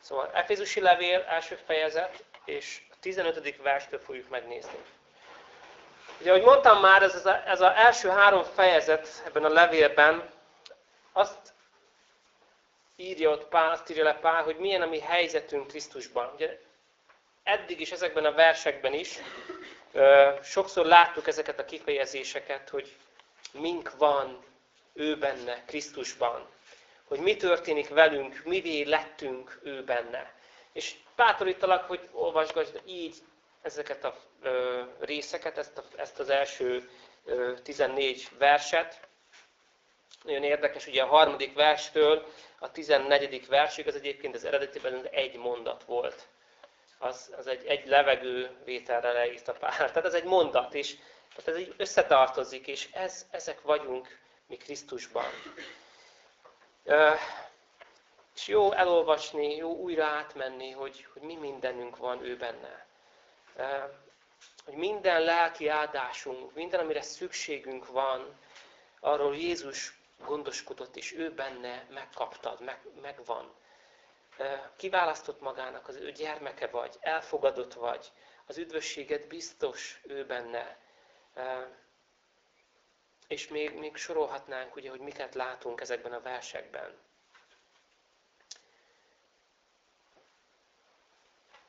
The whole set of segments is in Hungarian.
Szóval Efézusi levél első fejezet, és a 15. verstől fogjuk megnézni. Ugye, ahogy mondtam már, ez az ez az első három fejezet ebben a levélben azt írja ott Pál, azt írja le Pál, hogy milyen a mi helyzetünk Krisztusban. Ugye, eddig is ezekben a versekben is ö, sokszor láttuk ezeket a kifejezéseket, hogy mink van ő benne, Krisztusban. Hogy mi történik velünk, mivé lettünk ő benne. És bátorítalak, hogy olvasgassd így ezeket a ö, részeket, ezt, a, ezt az első ö, 14 verset. Nagyon érdekes, ugye a harmadik verstől a 14. versig, az egyébként az eredetiben egy mondat volt. Az, az egy, egy levegő vételre leírta pár. Tehát ez egy mondat, és tehát ez így összetartozik, és ez, ezek vagyunk mi Krisztusban. És jó elolvasni, jó újra átmenni, hogy, hogy mi mindenünk van ő benne. Hogy minden lelki áldásunk, minden, amire szükségünk van, arról Jézus gondoskodott, és ő benne megkaptad, meg, megvan. Kiválasztott magának, az ő gyermeke vagy, elfogadott vagy, az üdvösséget biztos ő benne. És még, még sorolhatnánk, ugye, hogy miket látunk ezekben a versekben.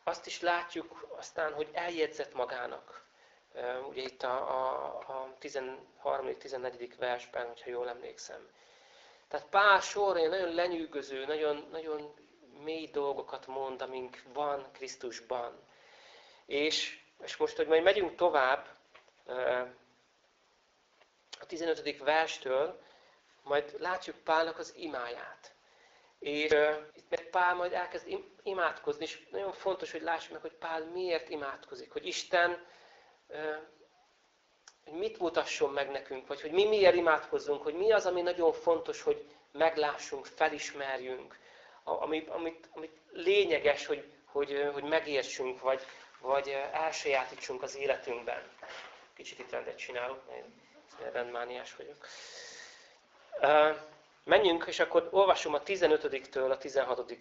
Azt is látjuk aztán, hogy eljegyzett magának. Ugye itt a, a, a 13.-14. versben, hogyha jól emlékszem. Tehát Pál sorén nagyon lenyűgöző, nagyon, nagyon mély dolgokat mond, amink van Krisztusban. És, és most, hogy majd megyünk tovább, a 15. verstől, majd látjuk Pálnak az imáját. És itt meg Pál majd elkezd imádkozni, és nagyon fontos, hogy lássuk meg, hogy Pál miért imádkozik. Hogy Isten hogy mit mutasson meg nekünk, vagy hogy mi miért imádkozzunk, hogy mi az, ami nagyon fontos, hogy meglássunk, felismerjünk, amit, amit, amit lényeges, hogy, hogy, hogy megértsünk, vagy, vagy elsajátítsunk az életünkben. Kicsit itt rendet csinálok, rendmániás vagyok. Menjünk, és akkor olvasom a 15-től a 16.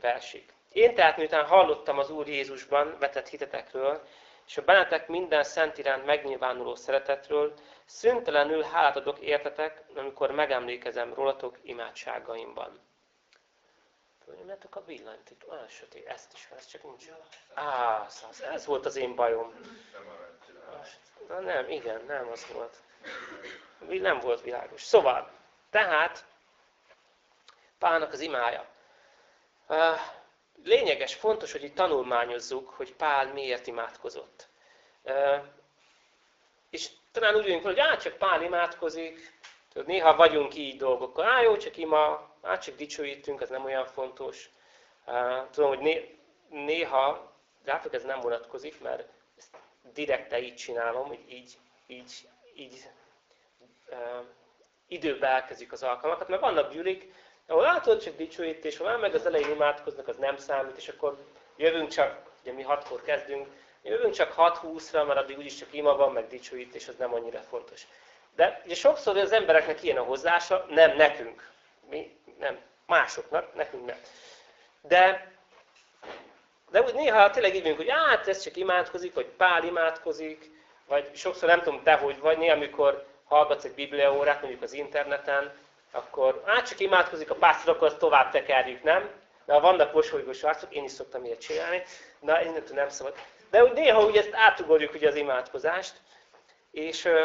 versig. Én tehát, miután hallottam az Úr Jézusban vetett hitetekről, és a bennetek minden szent iránt megnyilvánuló szeretetről, szüntelenül hálát adok értetek, amikor megemlékezem rólatok imádságaimban. Fölnyomjátok a villanyt, itt olyan sötét, ezt is, ez csak nincs. Á, ez volt az én bajom. Na nem, igen, nem az volt. Nem volt világos. Szóval, tehát, Pálnak az imája. Lényeges, fontos, hogy itt tanulmányozzuk, hogy Pál miért imádkozott. És talán úgy jönünk, hogy á, csak Pál imádkozik, Tudod, néha vagyunk így dolgokkal, á, jó, csak ima, á, csak dicsőítünk, ez nem olyan fontos. Tudom, hogy né, néha, rátok ez nem vonatkozik, mert ezt direkte így csinálom, hogy így, így, így időbe elkezdjük az alkalmakat, mert vannak gyűlik, ahol látod, csak dicsőítés van, meg az elején imádkoznak, az nem számít, és akkor jövünk csak, ugye mi hatkor kezdünk, jövünk csak 6-20-ra, mert addig úgyis csak ima van, meg dicsőítés, az nem annyira fontos. De ugye sokszor az embereknek ilyen a hozzása, nem nekünk, mi nem, másoknak, nekünk nem. De, de úgy néha tényleg így hogy hát ez csak imádkozik, vagy Pál imádkozik, vagy sokszor nem tudom te, hogy vagy néha, amikor hallgatsz egy bibliaórát, mondjuk az interneten, akkor hát csak imádkozik a pásztor, akkor azt tovább tekerjük, nem? Ha vannak mosolygós arcok, én is szoktam ilyet csinálni, na innentől nem szabad. De úgy néha úgy ezt átugorjuk ugye az imádkozást, és ö,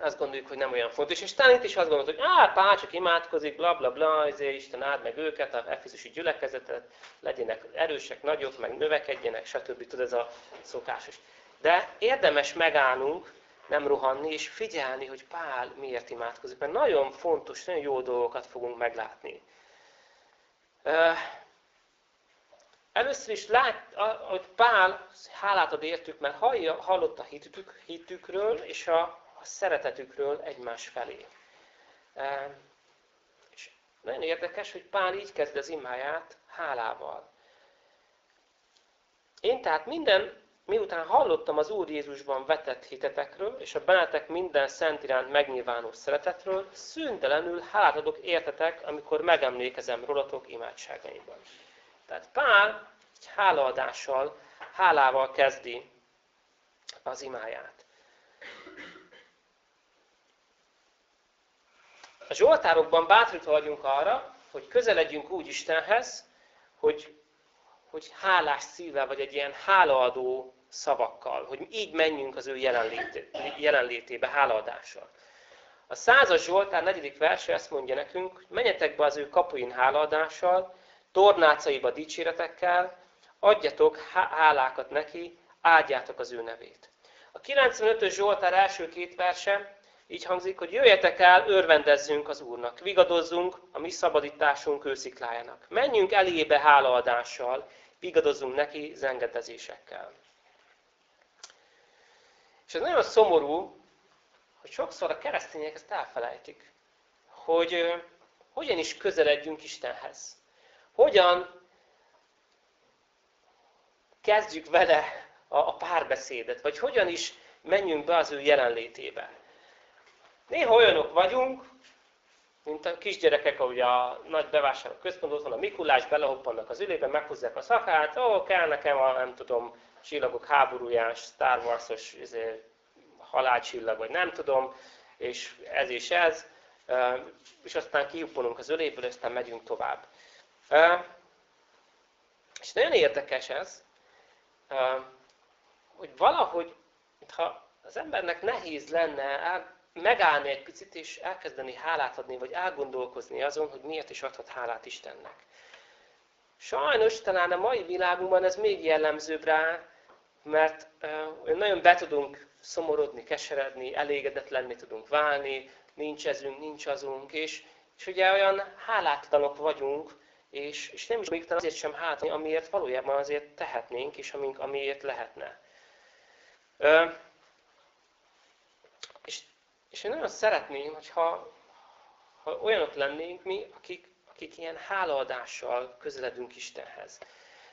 azt gondoljuk, hogy nem olyan fontos. És talán itt is azt gondolod, hogy á, Pál csak imádkozik, bla bla bla, ezért Isten áld meg őket, a efezusi gyülekezetet, legyenek erősek, nagyok, meg növekedjenek, stb. Tud ez a szokásos. De érdemes megállnunk, nem rohanni, és figyelni, hogy Pál miért imádkozik. Mert nagyon fontos, nagyon jó dolgokat fogunk meglátni. Először is lát, hogy Pál hálát ad értük, mert hallott a hitük, hitükről és a, a szeretetükről egymás felé. És nagyon érdekes, hogy Pál így kezd az imáját hálával. Én tehát minden miután hallottam az Úr Jézusban vetett hitetekről, és a bennetek minden szent iránt megnyilvánuló szeretetről, szüntelenül hálát adok értetek, amikor megemlékezem rólatok imádságaimban. Tehát Pál egy hálaadással, hálával kezdi az imáját. A Zsoltárokban bátorítva vagyunk arra, hogy közeledjünk úgy Istenhez, hogy, hogy hálás szívvel, vagy egy ilyen hálaadó szavakkal, hogy így menjünk az ő jelenlétébe, hálaadással. A százas Zsoltár negyedik verse ezt mondja nekünk, menjetek be az ő kapuin hálaadással, tornácaiba dicséretekkel, adjatok hálákat neki, áldjátok az ő nevét. A 95-ös Zsoltár első két verse így hangzik, hogy jöjjetek el, örvendezzünk az Úrnak, vigadozzunk a mi szabadításunk ősziklájának. Menjünk elébe hálaadással, vigadozzunk neki zengedezésekkel. És ez nagyon szomorú, hogy sokszor a keresztények ezt elfelejtik, hogy hogyan is közeledjünk Istenhez. Hogyan kezdjük vele a párbeszédet, vagy hogyan is menjünk be az ő jelenlétébe. Néha olyanok vagyunk, mint a kisgyerekek, ahogy a nagy bevásárló központ, van a Mikulás, belehoppannak az ülébe, meghúzzák a szakát, ó, kell nekem a, nem tudom, csillagok háborújás, Star Wars-os izé, halálcsillag, vagy nem tudom, és ez és ez, és aztán kihupponunk az öléből, és aztán megyünk tovább. És nagyon érdekes ez, hogy valahogy, ha az embernek nehéz lenne megállni egy picit, és elkezdeni hálát adni, vagy elgondolkozni azon, hogy miért is adhat hálát Istennek. Sajnos talán a mai világunkban ez még jellemzőbb rá, mert nagyon be tudunk szomorodni, keseredni, elégedetlenni tudunk válni, nincs ezünk, nincs azunk, és, és ugye olyan hálátlanok vagyunk, és, és nem is még azért sem hátani, amiért valójában azért tehetnénk, és amink, amiért lehetne. Ö, és, és én nagyon szeretném, hogyha ha olyanok lennénk mi, akik, akik ilyen hálaadással közeledünk Istenhez.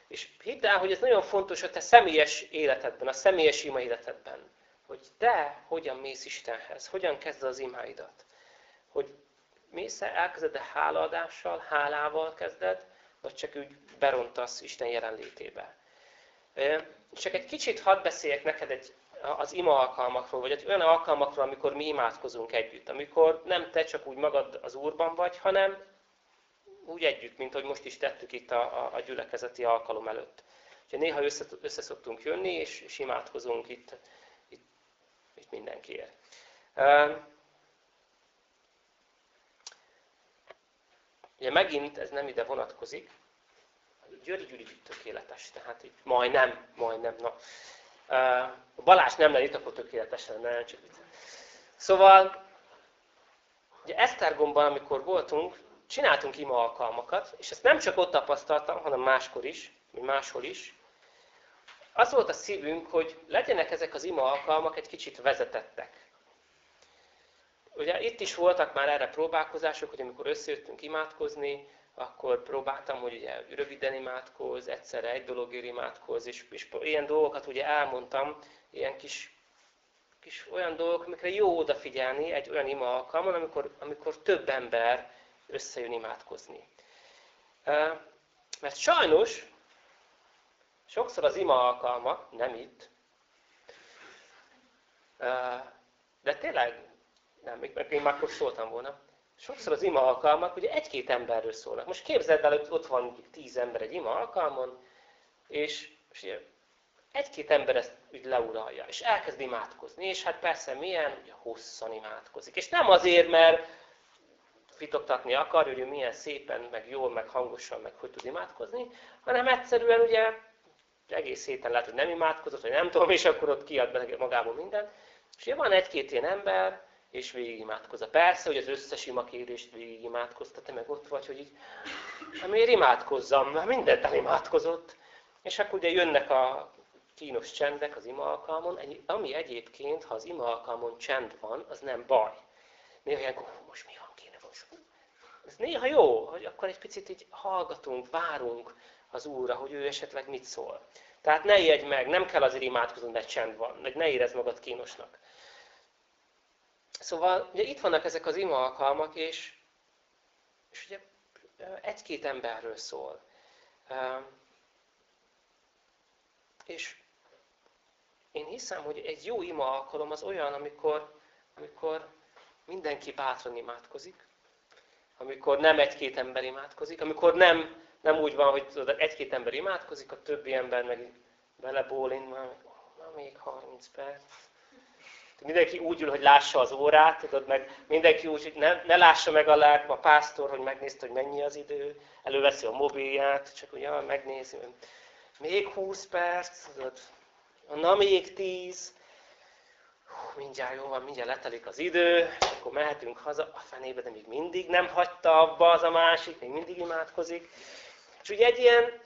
És hidd el, hogy ez nagyon fontos a te személyes életedben, a személyes ima életedben. Hogy te hogyan mész Istenhez, hogyan kezded az imáidat. Hogy mész -e, elkezded-e hálaadással, hálával kezded, vagy csak úgy berontasz Isten jelenlétébe. Csak egy kicsit hadd beszéljek neked egy, az ima alkalmakról, vagy olyan alkalmakról, amikor mi imádkozunk együtt. Amikor nem te csak úgy magad az Úrban vagy, hanem úgy együtt, mint hogy most is tettük itt a, a gyülekezeti alkalom előtt. Úgyhogy néha össze, össze szoktunk jönni, és, és imádkozunk itt, itt, itt mindenkiért. Ugye megint ez nem ide vonatkozik. Győri Gyuri tökéletes, tehát így majdnem, majdnem. Na. A Balázs nem lenne itt, akkor tökéletes lenne, csak itt. Szóval, ugye Esztergomban, amikor voltunk, csináltunk ima alkalmakat, és ezt nem csak ott tapasztaltam, hanem máskor is, vagy máshol is. Az volt a szívünk, hogy legyenek ezek az ima alkalmak egy kicsit vezetettek. Ugye itt is voltak már erre próbálkozások, hogy amikor összejöttünk imádkozni, akkor próbáltam, hogy ugye röviden imádkoz, egyszerre egy dologért imádkoz, és, és ilyen dolgokat ugye elmondtam, ilyen kis, kis olyan dolgok, amikre jó odafigyelni egy olyan ima alkalmon, amikor, amikor több ember összejön imádkozni. Mert sajnos, sokszor az ima alkalmak, nem itt, de tényleg nem, még már akkor szóltam volna. Sokszor az ima alkalmak ugye egy-két emberről szólnak. Most képzeld el, hogy ott van tíz ember egy ima alkalmon, és, és egy-két ember ezt úgy leuralja, és elkezd imádkozni, és hát persze milyen, ugye hosszan imádkozik. És nem azért, mert fitoktatni akar, hogy ő milyen szépen, meg jól, meg hangosan, meg hogy tud imádkozni, hanem egyszerűen ugye egész héten lehet, hogy nem imádkozott, vagy nem tudom, és akkor ott kiad be magából mindent. És ugye van egy-két ilyen ember, és végigimádkozza. Persze, hogy az összes imakérést végigimádkozta, te meg ott vagy, hogy így, hát miért imádkozzam, mert mindent elimádkozott. És akkor ugye jönnek a kínos csendek az ima alkalmon, ami egyébként, ha az ima alkalmon csend van, az nem baj. Néha ilyenkor, most mi van, most. Ez néha jó, hogy akkor egy picit így hallgatunk, várunk az Úrra, hogy ő esetleg mit szól. Tehát ne ijedj meg, nem kell azért imádkozni, mert csend van, vagy ne érezd magad kínosnak. Szóval ugye itt vannak ezek az ima alkalmak, és, és ugye egy-két emberről szól. És én hiszem, hogy egy jó ima alkalom az olyan, amikor, amikor mindenki bátran imádkozik, amikor nem egy-két ember imádkozik, amikor nem, nem úgy van, hogy egy-két ember imádkozik, a többi ember meg belebólint, már, már még 30 perc. Mindenki úgy ül, hogy lássa az órát, tudod, meg mindenki úgy, hogy ne, ne lássa meg a lelk, a pásztor, hogy megnézte, hogy mennyi az idő, előveszi a mobilját, csak ugye megnézi, még 20 perc, tudod, na még 10, mindjárt jó van, mindjárt letelik az idő, akkor mehetünk haza, a fenébe, de még mindig nem hagyta abba az a másik, még mindig imádkozik. És ugye egy ilyen,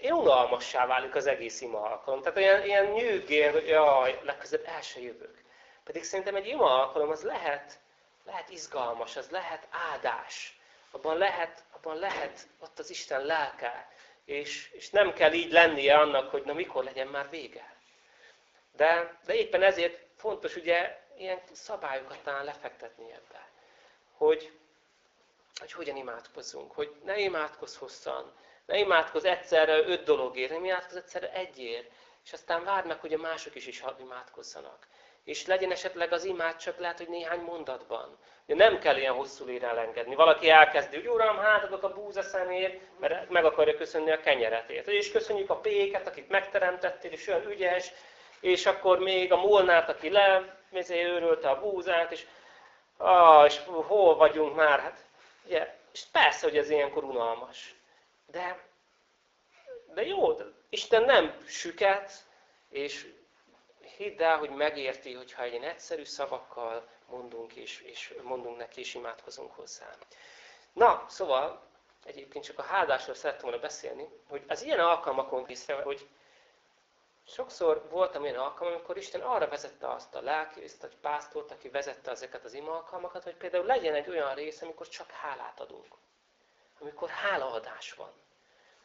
ilyen unalmassá válik az egész ima alkalom. Tehát olyan ilyen nyűgér, hogy jaj, legközelebb el se jövök. Pedig szerintem egy ima alkalom az lehet, lehet izgalmas, az lehet áldás. Abban lehet, abban lehet ott az Isten lelke. És, és nem kell így lennie annak, hogy na mikor legyen már vége. De, de éppen ezért fontos ugye ilyen szabályokat talán lefektetni ebbe. Hogy, hogy hogyan imádkozzunk. Hogy ne imádkozz hosszan. Ne imádkozz egyszerre öt dologért, nem imádkozz egyszerre egyért. És aztán várd meg, hogy a mások is is imádkozzanak. És legyen esetleg az imád csak lehet, hogy néhány mondatban. De nem kell ilyen hosszú lére elengedni. Valaki elkezdi, hogy Uram, hátadok a búza szemért, mert meg akarja köszönni a kenyeretért. És köszönjük a péket, akit megteremtettél, és olyan ügyes, és akkor még a molnát, aki le, őrölte a búzát, és, ah, és hol vagyunk már? Hát, ugye, és persze, hogy ez ilyenkor unalmas. De, de jó, Isten nem süket, és hidd el, hogy megérti, hogyha egy egyszerű szavakkal mondunk, és, és mondunk neki, és imádkozunk hozzá. Na, szóval, egyébként csak a háldásról szerettem volna beszélni, hogy az ilyen alkalmakon hiszem, hogy Sokszor voltam olyan alkalom, amikor Isten arra vezette azt a lelkészt, vagy pásztort, aki vezette ezeket az ima alkalmakat, hogy például legyen egy olyan rész, amikor csak hálát adunk. Amikor hálaadás van.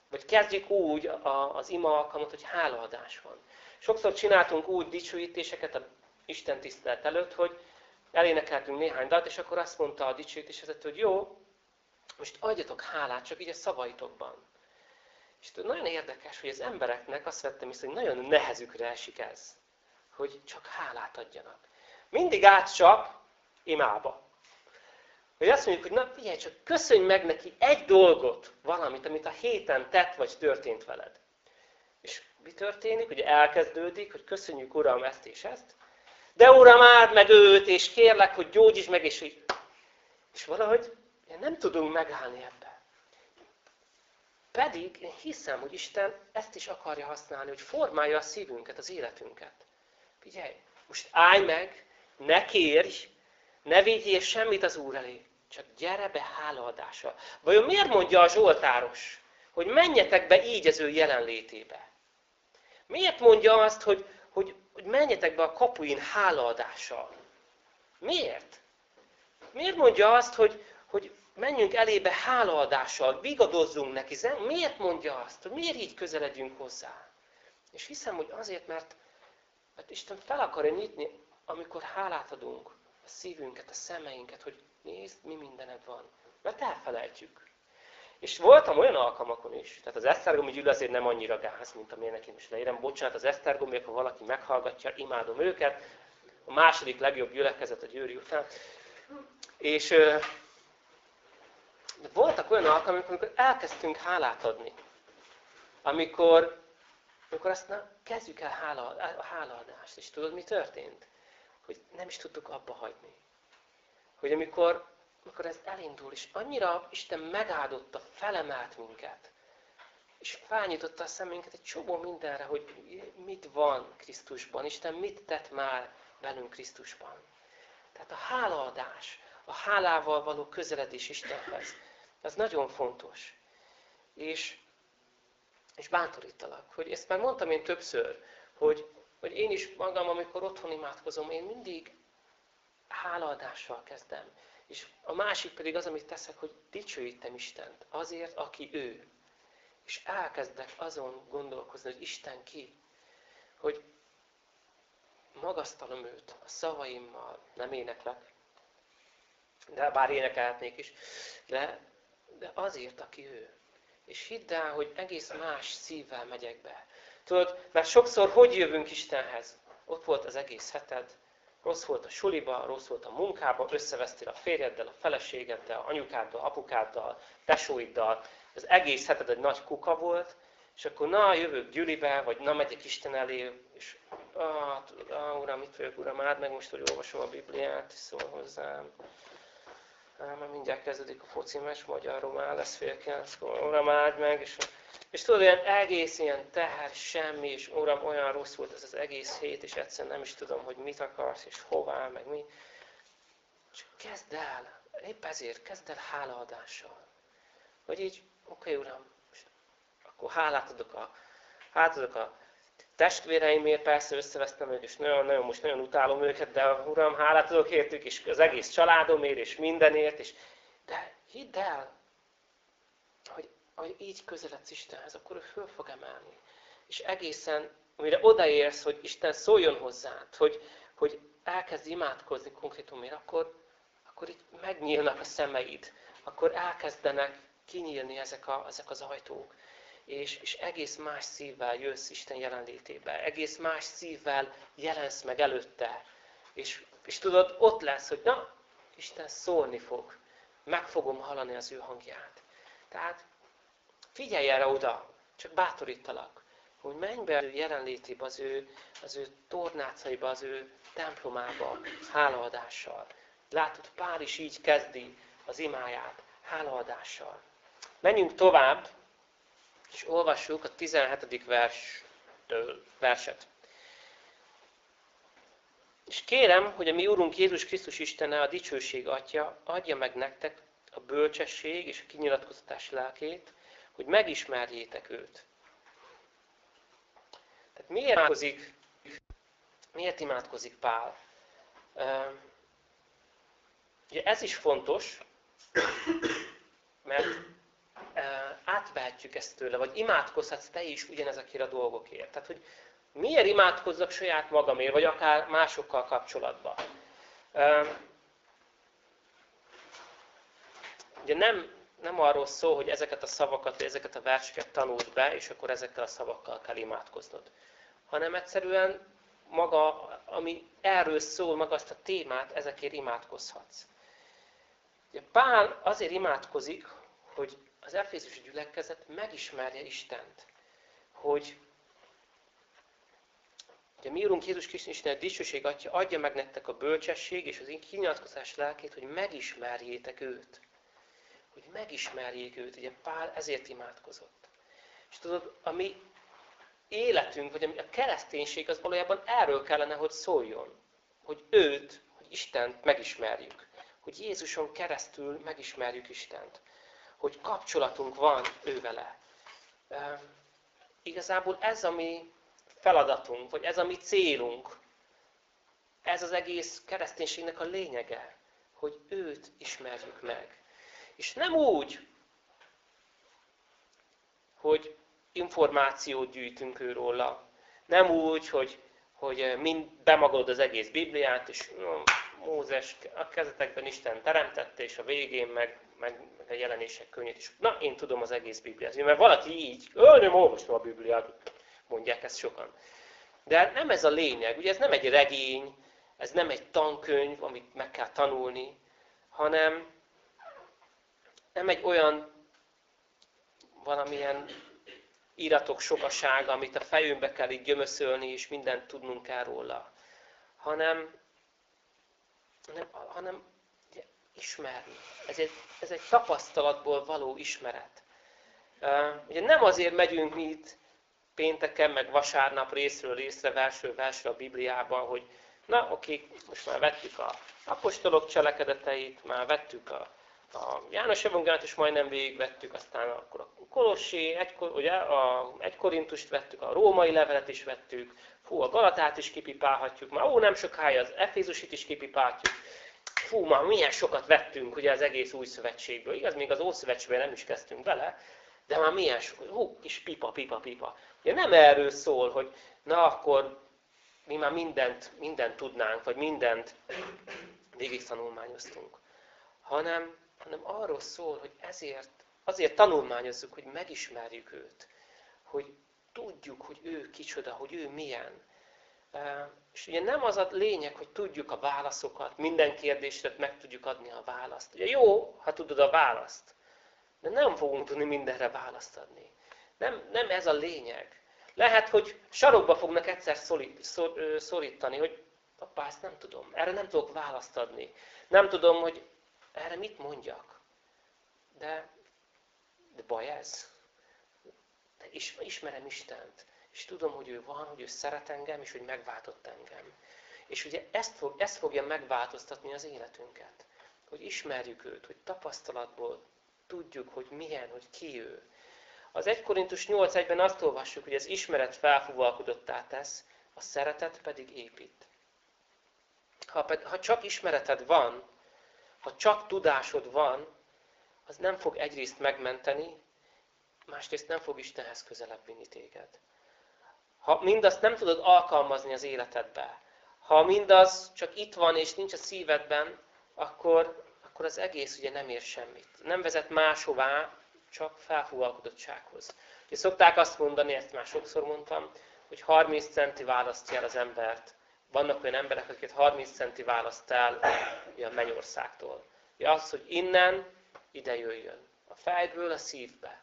Vagy kezdjük úgy az ima alkalmat, hogy hálaadás van. Sokszor csináltunk úgy dicsőítéseket a Isten tisztelet előtt, hogy elénekeltünk néhány dalt, és akkor azt mondta a dicsőítésvezető, hogy jó, most adjatok hálát, csak így a szavaitokban. És nagyon érdekes, hogy az embereknek azt vettem észre, hogy nagyon nehezükre esik ez, hogy csak hálát adjanak. Mindig átcsap imába. Hogy azt mondjuk, hogy na figyelj, csak köszönj meg neki egy dolgot, valamit, amit a héten tett, vagy történt veled. És mi történik? Ugye elkezdődik, hogy köszönjük Uram ezt és ezt, de Uram áld meg őt, és kérlek, hogy gyógyíts meg, és, és valahogy nem tudunk megállni ebben. Pedig én hiszem, hogy Isten ezt is akarja használni, hogy formálja a szívünket, az életünket. Figyelj, most állj meg, ne kérj, ne vigyél semmit az Úr elé, csak gyere be hálaadással. Vajon miért mondja a Zsoltáros, hogy menjetek be így az ő jelenlétébe? Miért mondja azt, hogy, hogy, hogy menjetek be a kapuin hálaadással? Miért? Miért mondja azt, hogy, hogy menjünk elébe hálaadással, vigadozzunk neki. Miért mondja azt? Miért így közeledjünk hozzá? És hiszem, hogy azért, mert, mert Isten fel akarja nyitni, amikor hálát adunk, a szívünket, a szemeinket, hogy nézd, mi mindened van. Mert elfelejtjük. És voltam olyan alkalmakon is, tehát az Esztergomi gyűl azért nem annyira gáz, mint amilyenek én is leírem. Bocsánat, az Esztergomiak, ha valaki meghallgatja, imádom őket. A második legjobb gyülekezet a Győri után. És de voltak olyan alkalmak, amikor elkezdtünk hálát adni. Amikor, amikor azt na, kezdjük el hála, a hálaadást. És tudod, mi történt? Hogy nem is tudtuk abba hagyni. Hogy amikor, amikor ez elindul, és annyira Isten megáldotta, felemelt minket, és felnyitotta a szemünket egy csomó mindenre, hogy mit van Krisztusban, Isten mit tett már velünk Krisztusban. Tehát a hálaadás, a hálával való közeledés Istenhez, ez nagyon fontos. És, és bátorítalak, hogy ezt már mondtam én többször, hogy, hogy én is magam, amikor otthon imádkozom, én mindig hálaadással kezdem. És a másik pedig az, amit teszek, hogy dicsőítem Istent azért, aki ő. És elkezdek azon gondolkozni, hogy Isten ki. Hogy magasztalom őt a szavaimmal, nem éneklek, de bár énekelhetnék is, de de azért, aki ő. és hidd el, hogy egész más szívvel megyek be. Tudod, mert sokszor hogy jövünk Istenhez? Ott volt az egész heted, rossz volt a suliba, rossz volt a munkába, összevesztél a férjeddel, a feleségeddel, anyukáddal, apukáddal, tesóiddal, az egész heted egy nagy kuka volt, és akkor na, jövök gyűlibe, vagy na, megyek Isten elé, és ah, Uram, mit vagyok, Uram, áld meg most, hogy olvasom a Bibliát, és szól hozzám. Mert mindjárt kezdődik a foci meccs, magyarul már lesz fél kilenckor, Uram, áld meg, és, és tudod, olyan egész ilyen teher, semmi, és Uram, olyan rossz volt ez az egész hét, és egyszerűen nem is tudom, hogy mit akarsz, és hová, meg mi. És kezd el, épp ezért kezd el hálaadással. Hogy így, oké, okay, Uram, akkor hálát adok a, hálát adok a testvéreimért, persze összevesztem őket, és nagyon, nagyon, most nagyon utálom őket, de Uram, hálát adok értük, és az egész családomért, és mindenért, és, de hidd el, hogy, hogy így közeledsz Istenhez, akkor ő föl fog emelni. És egészen, amire odaérsz, hogy Isten szóljon hozzád, hogy, hogy elkezd imádkozni konkrétumért, akkor, akkor itt megnyílnak a szemeid, akkor elkezdenek kinyílni ezek, a, ezek az ajtók és, és egész más szívvel jössz Isten jelenlétébe, egész más szívvel jelensz meg előtte, és, és tudod, ott lesz, hogy na, Isten szólni fog, meg fogom hallani az ő hangját. Tehát figyelj erre oda, csak bátorítalak, hogy menj be ő jelenlétébe, az ő, az ő tornácaiba, az ő templomába, hálaadással. Látod, Pál is így kezdi az imáját, hálaadással. Menjünk tovább, és olvassuk a 17. verstől, verset. És kérem, hogy a mi Úrunk Jézus Krisztus Istene, a dicsőség Atya, adja meg nektek a bölcsesség és a kinyilatkoztatás lelkét, hogy megismerjétek őt. Tehát miért imádkozik, miért imádkozik Pál? Ugye ez is fontos, mert átvehetjük ezt tőle, vagy imádkozhatsz te is ugyanezekért a dolgokért. Tehát, hogy miért imádkozzak saját magamért, vagy akár másokkal kapcsolatban. Ugye nem, nem arról szól, hogy ezeket a szavakat, vagy ezeket a verseket tanult be, és akkor ezekkel a szavakkal kell imádkoznod. Hanem egyszerűen maga, ami erről szól, maga azt a témát, ezekért imádkozhatsz. Pál azért imádkozik, hogy az Efézus gyülekezet megismerje Istent. Hogy Ugye mi Úrunk Jézus Krisztus Isten a dicsőség Atya adja meg nektek a bölcsesség és az én kinyilatkozás lelkét, hogy megismerjétek őt. Hogy megismerjék őt. Ugye Pál ezért imádkozott. És tudod, a mi életünk, vagy a kereszténység az valójában erről kellene, hogy szóljon. Hogy őt, hogy Istent megismerjük. Hogy Jézuson keresztül megismerjük Istent hogy kapcsolatunk van ővele. Igazából ez a mi feladatunk, vagy ez a mi célunk. Ez az egész kereszténységnek a lényege, hogy őt ismerjük meg. És nem úgy, hogy információt gyűjtünk őróla. Nem úgy, hogy, hogy mind bemagolod az egész Bibliát, és no, Mózes a kezetekben Isten teremtette, és a végén meg meg, meg a jelenések könyvét is. Na, én tudom az egész Bibliát. Mert valaki így, nem olvastam a Bibliát, mondják ezt sokan. De nem ez a lényeg. Ugye ez nem egy regény, ez nem egy tankönyv, amit meg kell tanulni, hanem nem egy olyan valamilyen íratok sokasága, amit a fejünkbe kell így gyömöszölni, és mindent tudnunk kell róla. Hanem, hanem, hanem ismerni. Ez egy, ez egy tapasztalatból való ismeret. Ugye nem azért megyünk mi itt pénteken, meg vasárnap részről részre, versről versre a Bibliában, hogy na oké, most már vettük a apostolok cselekedeteit, már vettük a, a János Evangéliát is majdnem végigvettük, aztán akkor a Kolossé, egy, ugye, a, egy vettük, a római levelet is vettük, fú, a Galatát is kipipálhatjuk, már ó, nem sokáig az Efézusit is kipipálhatjuk, fú, már milyen sokat vettünk ugye az egész új szövetségből. Igaz, még az ószövetségben nem is kezdtünk bele, de már milyen sok, hú, kis pipa, pipa, pipa. Ugye nem erről szól, hogy na akkor mi már mindent, mindent tudnánk, vagy mindent végig tanulmányoztunk. Hanem, hanem arról szól, hogy ezért azért tanulmányozzuk, hogy megismerjük őt, hogy tudjuk, hogy ő kicsoda, hogy ő milyen. És ugye nem az a lényeg, hogy tudjuk a válaszokat, minden kérdésre meg tudjuk adni a választ. Ugye jó, ha tudod a választ, de nem fogunk tudni mindenre választ adni. Nem, nem ez a lényeg. Lehet, hogy sarokba fognak egyszer szorítani, hogy apá, ezt nem tudom, erre nem tudok választ adni. Nem tudom, hogy erre mit mondjak. De, de baj ez. De ismerem Istent, és tudom, hogy ő van, hogy ő szeret engem, és hogy megváltott engem. És ugye ezt, fog, ezt fogja megváltoztatni az életünket. Hogy ismerjük őt, hogy tapasztalatból tudjuk, hogy milyen, hogy ki ő. Az 1 Korintus 8.1-ben azt olvassuk, hogy az ismeret felfúvalkodottá tesz, a szeretet pedig épít. Ha, ha csak ismereted van, ha csak tudásod van, az nem fog egyrészt megmenteni, másrészt nem fog Istenhez közelebb vinni téged. Ha mindazt nem tudod alkalmazni az életedbe, ha mindaz csak itt van és nincs a szívedben, akkor, akkor az egész ugye nem ér semmit. Nem vezet máshová, csak felhúvalkodottsághoz. Ugye szokták azt mondani, ezt már sokszor mondtam, hogy 30 centi választja el az embert. Vannak olyan emberek, akiket 30 centi választ el a mennyországtól. Ugye az, hogy innen ide jöjjön. A fejből a szívbe.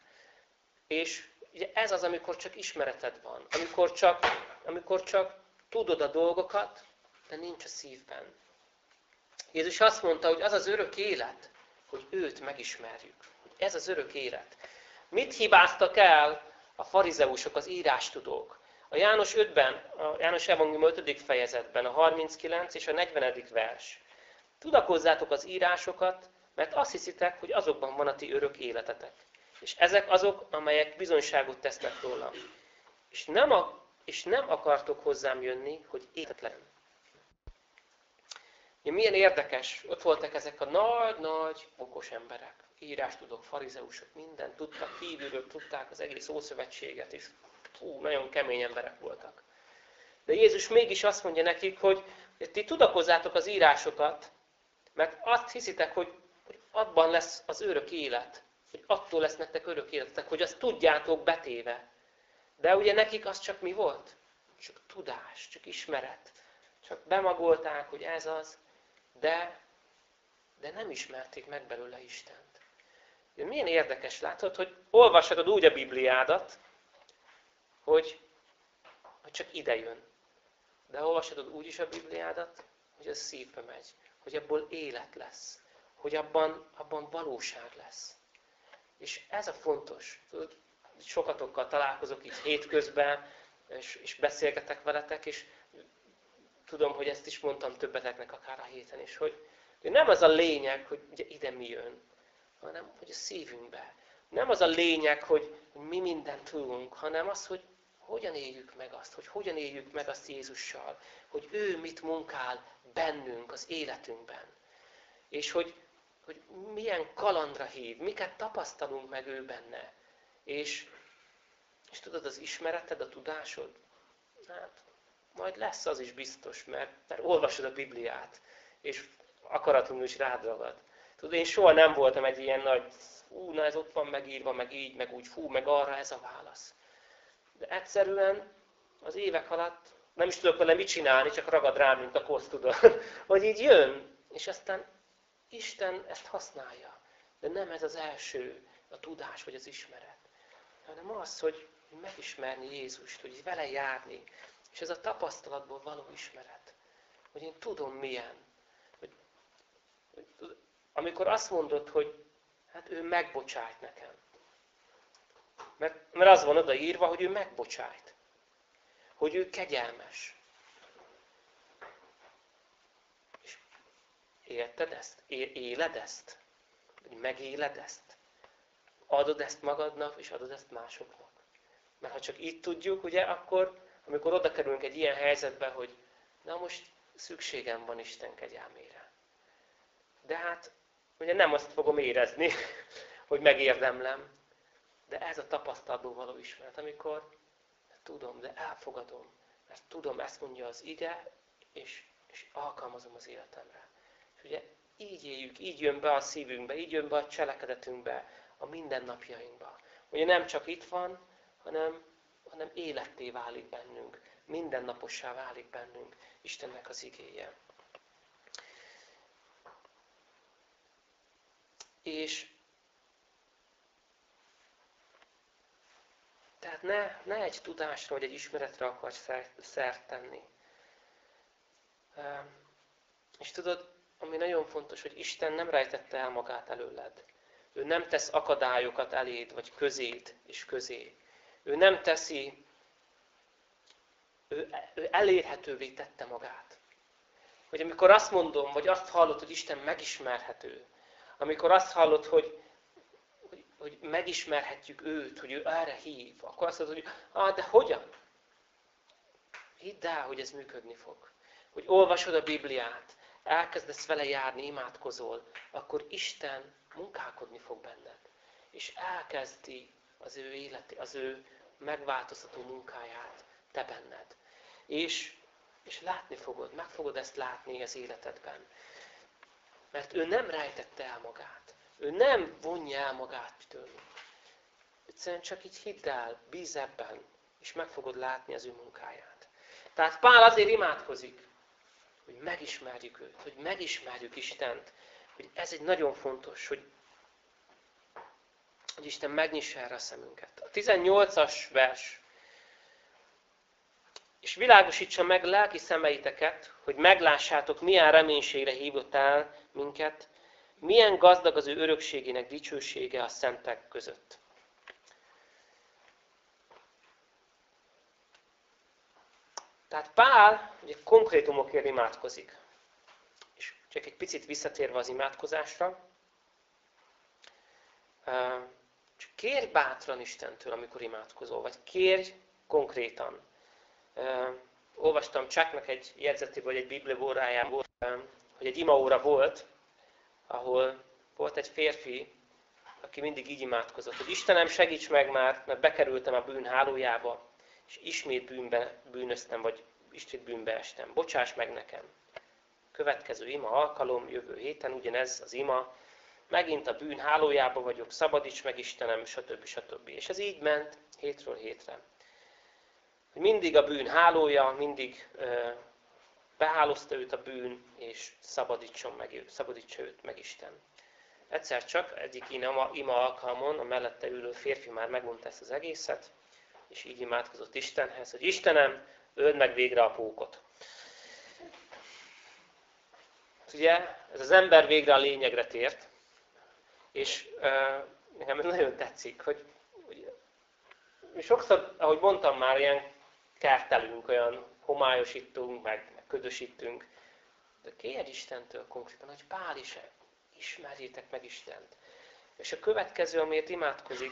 És ugye ez az, amikor csak ismereted van. Amikor csak, amikor csak tudod a dolgokat, de nincs a szívben. Jézus azt mondta, hogy az az örök élet, hogy őt megismerjük. Ez az örök élet. Mit hibáztak el a farizeusok, az írástudók? A János 5-ben, a János Evangélium 5. fejezetben, a 39 és a 40. vers. Tudakozzátok az írásokat, mert azt hiszitek, hogy azokban van a ti örök életetek. És ezek azok, amelyek bizonyságot tesznek rólam. És nem, a, és nem akartok hozzám jönni, hogy életlen. Ja, milyen érdekes, ott voltak ezek a nagy-nagy okos emberek. Írás tudok, farizeusok, mindent tudtak, kívülről tudták az egész Ószövetséget, és hú, nagyon kemény emberek voltak. De Jézus mégis azt mondja nekik, hogy ti tudakozzátok az írásokat, mert azt hiszitek, hogy, hogy abban lesz az örök élet attól lesz nektek örök életetek, hogy azt tudjátok betéve. De ugye nekik az csak mi volt? Csak tudás, csak ismeret. Csak bemagolták, hogy ez az, de, de nem ismerték meg belőle Istent. Milyen érdekes látod, hogy olvashatod úgy a Bibliádat, hogy, hogy csak ide jön. De olvashatod úgy is a Bibliádat, hogy az szívbe megy. Hogy abból élet lesz. Hogy abban, abban valóság lesz. És ez a fontos. Tudod, sokatokkal találkozok itt hétközben, és, és beszélgetek veletek, és tudom, hogy ezt is mondtam többeteknek akár a héten is, hogy, hogy nem az a lényeg, hogy ugye ide mi jön, hanem hogy a szívünkbe. Nem az a lényeg, hogy mi mindent tudunk, hanem az, hogy hogyan éljük meg azt, hogy hogyan éljük meg azt Jézussal, hogy ő mit munkál bennünk, az életünkben. És hogy, hogy milyen kalandra hív, miket tapasztalunk meg ő benne. És, és tudod, az ismereted, a tudásod, hát majd lesz az is biztos, mert, mert olvasod a Bibliát, és akaratlanul is rád ragad. Tudod, én soha nem voltam egy ilyen nagy, fú, na ez ott van megírva, meg így, meg úgy, fú, meg arra ez a válasz. De egyszerűen az évek alatt nem is tudok vele mit csinálni, csak ragad rám, mint a kosz, tudod. Hogy így jön, és aztán Isten ezt használja. De nem ez az első, a tudás vagy az ismeret. Hanem az, hogy megismerni Jézust, hogy vele járni. És ez a tapasztalatból való ismeret. Hogy én tudom milyen. Hogy, hogy, amikor azt mondod, hogy hát ő megbocsájt nekem. Mert, mert az van odaírva, hogy ő megbocsájt. Hogy ő kegyelmes. Érted ezt? Éled ezt? Megéled ezt? Adod ezt magadnak, és adod ezt másoknak. Mert ha csak itt tudjuk, ugye, akkor, amikor oda kerülünk egy ilyen helyzetbe, hogy na most szükségem van Isten kegyelmére. De hát, ugye nem azt fogom érezni, hogy megérdemlem, de ez a tapasztalatból való ismeret, amikor tudom, de elfogadom, mert tudom, ezt mondja az ige, és, és alkalmazom az életemre. Ugye így éljük, így jön be a szívünkbe, így jön be a cselekedetünkbe a mindennapjainkba. Ugye nem csak itt van, hanem, hanem életté válik bennünk. Mindennapossá válik bennünk Istennek az igéje. És tehát ne, ne egy tudásra vagy egy ismeretre akarsz szert tenni. És tudod, ami nagyon fontos, hogy Isten nem rejtette el magát előled. Ő nem tesz akadályokat eléd, vagy közéd és közé. Ő nem teszi, ő, ő elérhetővé tette magát. Hogy amikor azt mondom, vagy azt hallod, hogy Isten megismerhető, amikor azt hallod, hogy, hogy, hogy megismerhetjük őt, hogy ő erre hív, akkor azt mondod, hogy ah, de hogyan? Hidd el, hogy ez működni fog. Hogy olvasod a Bibliát, elkezdesz vele járni, imádkozol, akkor Isten munkálkodni fog benned. És elkezdi az ő életi, az ő megváltoztató munkáját te benned. És, és látni fogod, meg fogod ezt látni az életedben. Mert ő nem rejtette el magát. Ő nem vonja el magát tőlünk. Egyszerűen csak így hidd el, bíz ebben, és meg fogod látni az ő munkáját. Tehát Pál azért imádkozik, hogy megismerjük őt, hogy megismerjük Istent, hogy ez egy nagyon fontos, hogy, hogy Isten megnyissa erre a szemünket. A 18-as vers. És világosítsa meg lelki szemeiteket, hogy meglássátok, milyen reménységre hívott el minket, milyen gazdag az ő örökségének dicsősége a szentek között. Tehát Pál ugye konkrétumokért imádkozik. És csak egy picit visszatérve az imádkozásra, csak kérj bátran Istentől, amikor imádkozol, vagy kérj konkrétan. Olvastam Csáknak egy jegyzetében, vagy egy bibliórájában, hogy egy imaóra volt, ahol volt egy férfi, aki mindig így imádkozott, hogy Istenem, segíts meg már, mert bekerültem a bűn hálójába, és ismét bűnbe, bűnöztem, vagy ismét bűnbe estem. Bocsáss meg nekem. Következő ima alkalom, jövő héten ugyanez az ima, megint a bűn hálójába vagyok, szabadíts meg Istenem, stb. stb. És ez így ment hétről hétre. Mindig a bűn hálója, mindig uh, behálózta őt a bűn, és szabadítson meg őt, szabadítsa őt meg Isten. Egyszer csak egyik ima, ima alkalmon a mellette ülő férfi már megmondta ezt az egészet, és így imádkozott Istenhez, hogy Istenem, öld meg végre a pókot. Ugye, ez az ember végre a lényegre tért, és uh, nekem nagyon tetszik, hogy, hogy sokszor, ahogy mondtam már, ilyen kertelünk, olyan homályosítunk, meg, meg ködösítünk, de kérj Istentől konkrétan, hogy Pál is ismerjétek meg Istent. És a következő, amiért imádkozik,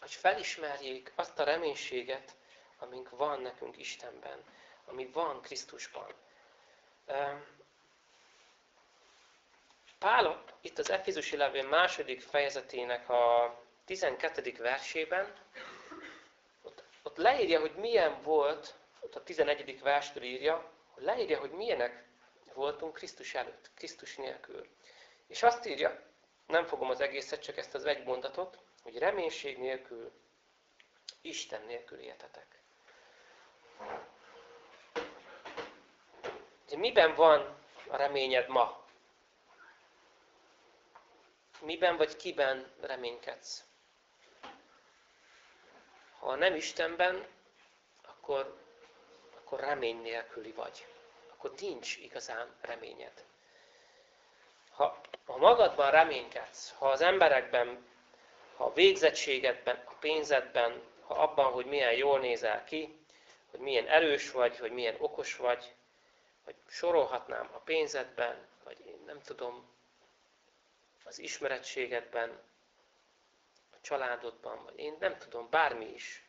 hogy felismerjék azt a reménységet, amink van nekünk Istenben, ami van Krisztusban. Pál itt az Efézusi levél második fejezetének a 12. versében, ott, ott leírja, hogy milyen volt, ott a 11. verstől írja, hogy leírja, hogy milyenek voltunk Krisztus előtt, Krisztus nélkül. És azt írja, nem fogom az egészet, csak ezt az egy mondatot, hogy reménység nélkül, Isten nélkül éltetek. Ugye miben van a reményed ma? Miben vagy kiben reménykedsz? Ha nem Istenben, akkor, akkor remény nélküli vagy. Akkor nincs igazán reményed. Ha, ha magadban reménykedsz, ha az emberekben, ha a végzettségedben, a pénzedben, ha abban, hogy milyen jól nézel ki, hogy milyen erős vagy, hogy milyen okos vagy, vagy sorolhatnám a pénzedben, vagy én nem tudom, az ismerettségedben, a családodban, vagy én nem tudom, bármi is.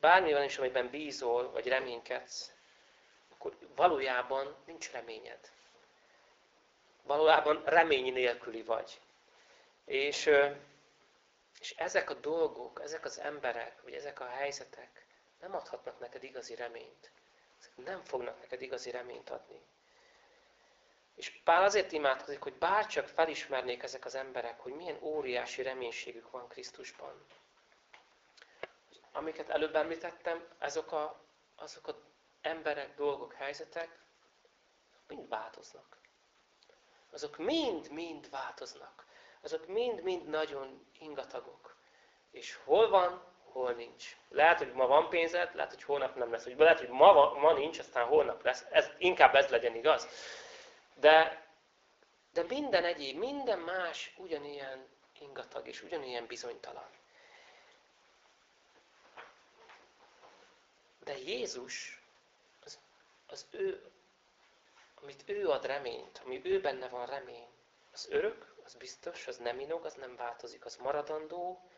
Bármi van is, amiben bízol, vagy reménykedsz, akkor valójában nincs reményed. Valójában remény nélküli vagy. És, és ezek a dolgok, ezek az emberek, vagy ezek a helyzetek nem adhatnak neked igazi reményt. Ezek nem fognak neked igazi reményt adni. És Pál azért imádkozik, hogy bárcsak felismernék ezek az emberek, hogy milyen óriási reménységük van Krisztusban. Amiket előbb említettem, azok a, azok a emberek, dolgok, helyzetek mind változnak. Azok mind-mind változnak. Azok mind-mind nagyon ingatagok. És hol van, hol nincs. Lehet, hogy ma van pénzed, lehet, hogy holnap nem lesz. Vagy lehet, hogy ma, ma nincs, aztán holnap lesz. Ez, inkább ez legyen igaz. De, de minden egyéb, minden más ugyanilyen ingatag és ugyanilyen bizonytalan. De Jézus, az, az ő, amit ő ad reményt, ami ő benne van remény, az örök, az biztos, az nem inog, az nem változik, az maradandó,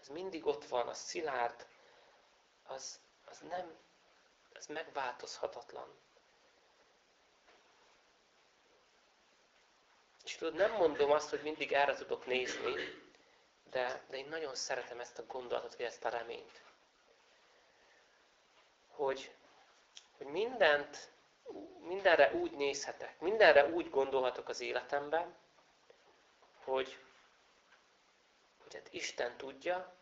az mindig ott van, az szilárd, az, az nem, az megváltozhatatlan. És tudod, nem mondom azt, hogy mindig erre tudok nézni, de, de én nagyon szeretem ezt a gondolatot, vagy ezt a reményt. Hogy, hogy mindent, mindenre úgy nézhetek, mindenre úgy gondolhatok az életemben, hogy, hogy hát Isten tudja,